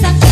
Esa